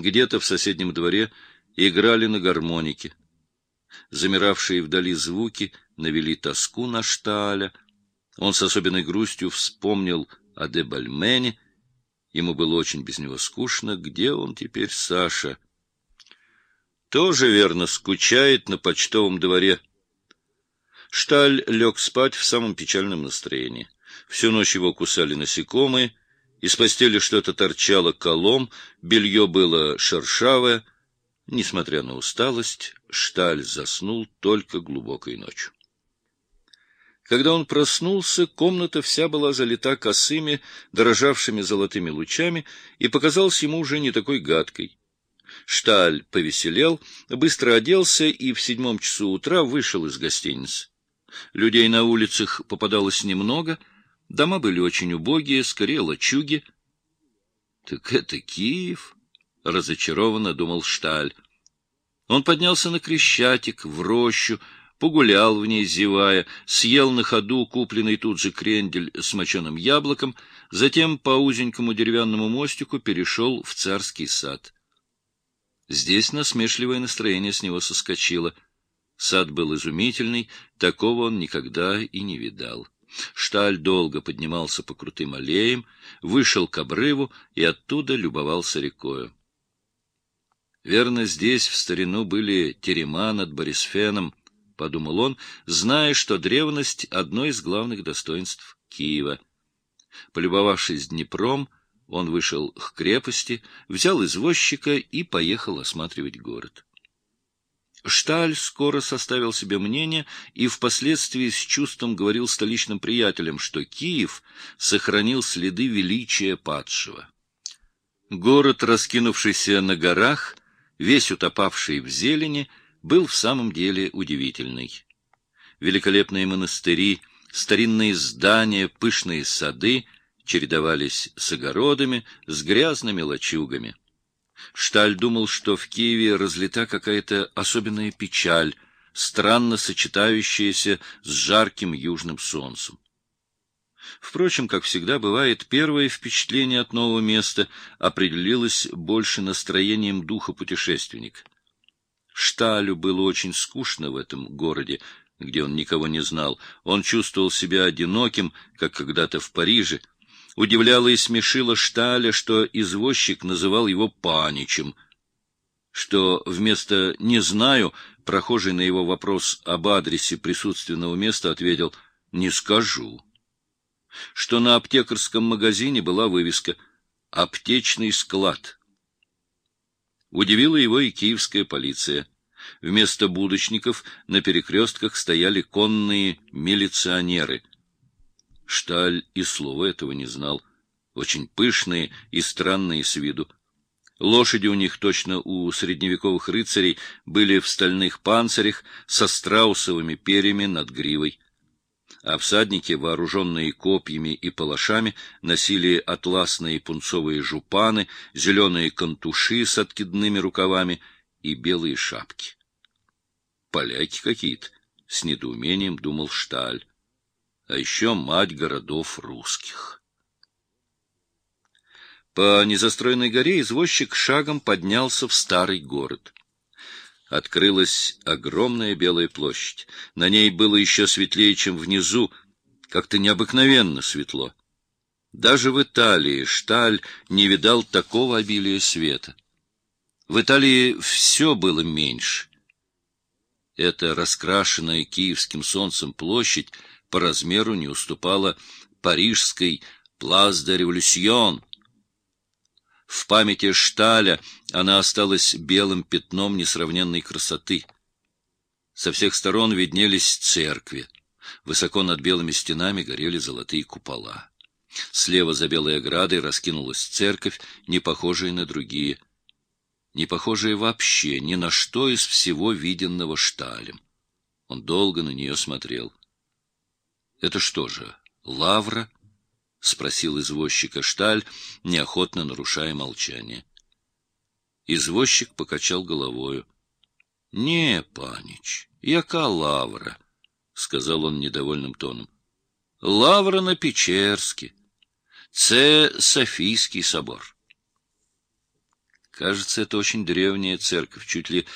Где-то в соседнем дворе играли на гармонике. Замиравшие вдали звуки навели тоску на Шталя. Он с особенной грустью вспомнил о Дебальмене. Ему было очень без него скучно. Где он теперь, Саша? Тоже, верно, скучает на почтовом дворе. Шталь лег спать в самом печальном настроении. Всю ночь его кусали насекомые, из постели что-то торчало колом, белье было шершавое. Несмотря на усталость, Шталь заснул только глубокой ночью. Когда он проснулся, комната вся была залита косыми, дрожавшими золотыми лучами, и показалась ему уже не такой гадкой. Шталь повеселел, быстро оделся и в седьмом часу утра вышел из гостиницы. Людей на улицах попадалось немного, дома были очень убогие, скорее лачуги. — Так это Киев? — разочарованно думал Шталь. Он поднялся на Крещатик, в рощу, погулял в ней, зевая, съел на ходу купленный тут же крендель с моченым яблоком, затем по узенькому деревянному мостику перешел в царский сад. Здесь насмешливое настроение с него соскочило. Сад был изумительный, такого он никогда и не видал. Шталь долго поднимался по крутым аллеям, вышел к обрыву и оттуда любовался рекою. Верно, здесь в старину были терема над Борисфеном, — подумал он, зная, что древность — одно из главных достоинств Киева. Полюбовавшись Днепром, он вышел к крепости, взял извозчика и поехал осматривать город. Шталь скоро составил себе мнение и впоследствии с чувством говорил столичным приятелям, что Киев сохранил следы величия падшего. Город, раскинувшийся на горах, весь утопавший в зелени, был в самом деле удивительный. Великолепные монастыри, старинные здания, пышные сады чередовались с огородами, с грязными лачугами. Шталь думал, что в Киеве разлита какая-то особенная печаль, странно сочетающаяся с жарким южным солнцем. Впрочем, как всегда бывает, первое впечатление от нового места определилось больше настроением духа путешественника. Шталю было очень скучно в этом городе, где он никого не знал. Он чувствовал себя одиноким, как когда-то в Париже. Удивляло и смешило Шталя, что извозчик называл его паничем, что вместо «не знаю» прохожий на его вопрос об адресе присутственного места ответил «не скажу», что на аптекарском магазине была вывеска «Аптечный склад». Удивила его и киевская полиция. Вместо будочников на перекрестках стояли конные милиционеры. Шталь и слова этого не знал. Очень пышные и странные с виду. Лошади у них, точно у средневековых рыцарей, были в стальных панцирях со страусовыми перьями над гривой а всадники, вооруженные копьями и палашами, носили атласные пунцовые жупаны, зеленые кантуши с откидными рукавами и белые шапки. Поляки какие-то, с недоумением думал Шталь. А еще мать городов русских. По незастроенной горе извозчик шагом поднялся в старый город открылась огромная белая площадь. На ней было еще светлее, чем внизу, как-то необыкновенно светло. Даже в Италии Шталь не видал такого обилия света. В Италии все было меньше. Эта раскрашенная киевским солнцем площадь по размеру не уступала парижской «Плаз де революцион», в памяти Шталя она осталась белым пятном несравненной красоты. Со всех сторон виднелись церкви. Высоко над белыми стенами горели золотые купола. Слева за белой оградой раскинулась церковь, не похожая на другие. Не похожая вообще ни на что из всего виденного Шталем. Он долго на нее смотрел. Это что же, лавра? — спросил извозчика Шталь, неохотно нарушая молчание. Извозчик покачал головою. — Не, панич, яка лавра, — сказал он недовольным тоном. — Лавра на Печерске. Це Софийский собор. Кажется, это очень древняя церковь, чуть ли